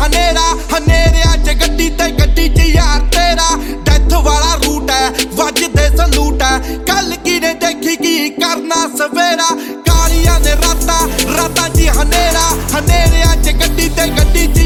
ਹਨੇਰਾ ਹਨੇਰਿਆ ਚ ਗੱਡੀ ਤੇ ਗੱਡੀ ਚ ਯਾਰ ਤੇਰਾ। ਡੈਥ ਵਾਲਾ ਰੂਟ ਐ ਵੱਜਦੇ ਸੰਦੂਟ ਐ ਕੱਲ ਕਿਨੇ ਦੇਖੀ ਕੀ ਕਰਨਾ ਸਵੇਰਾ? ਕਾਲੀਆਂ ਨੇ ਰਾਤਾਂ ਰਾਤਾਂ ਜੀ ਹਨੇਰਾ। ਹਨੇਰਿਆ ਚ ਗੱਡੀ ਤੇ ਗੱਡੀ ਚ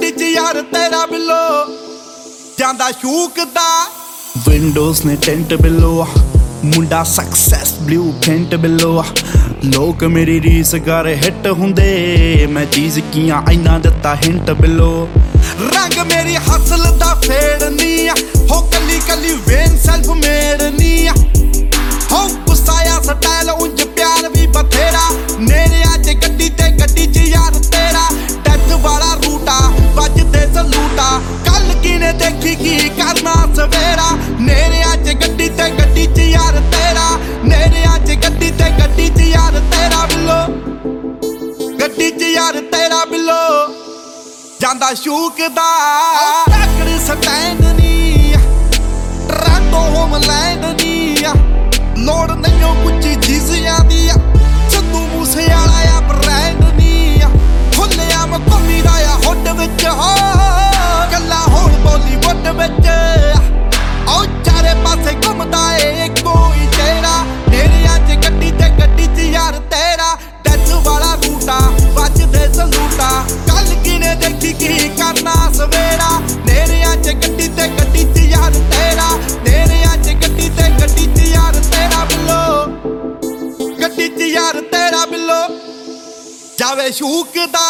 ਪਿੰਡ 'ਚ ਯਾਰ ਤੇਰਾ ਬਿੱਲੋ। ਜਾਂਦਾ ਸ਼ੂਕ ਦਾ ਵਿੰਡੋਜ਼ ਨੇ ਟੈਂਟ ਬਿੱਲੋ ਮੁੰਡਾ ਸਕਸੈਸ ਬਲੂ ਟੈਂਟ ਬਿੱਲੋ ਲੋਕ ਮੇਰੀ ਰੀਸ ਕਰ ਹਿੱਟ ਹੁੰਦੇ। ਮੈਂ ਚੀਜ਼ ਕੀਆਂ ਇੰਨਾ ਦਿੱਤਾ ਹਿੰਟ ਬਿੱਲੋ। ਰੰਗ ਮੇਰੀ ਹਸਲ ਦਾ ਫੇੜ ਨਹੀਂ ਹੋ ਕੱਲੀ ਕੱਲੀ ਵੇਨ ਸੈਲਫ ਮੇਡ ਨਹੀਂ 'ਚ ਬਿੱਲੋ ਜਾਂਦਾ ਸ਼ੂਕਦਾ। ਟੱਕਰ ਸਟੈਂਡ ਨੀ ਟਰਾਂਟੋ ਹੋਮਲੈਂਡ ਨੀ ਲੋੜ ਨਹੀਂ ਕੁੱਚੀ ਚੀਜ਼ਾਂ ਦੀ ਸਿੱਧੂ ਮੂਸੇ ਵਾਲਾ ਆ ਜਾਵੇ ਸ਼ੂਕਦਾ।